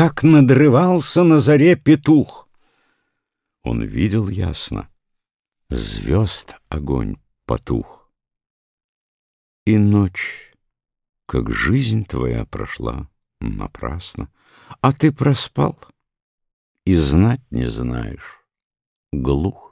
как надрывался на заре петух. Он видел ясно, звезд огонь потух. И ночь, как жизнь твоя прошла напрасно, а ты проспал и знать не знаешь, глух.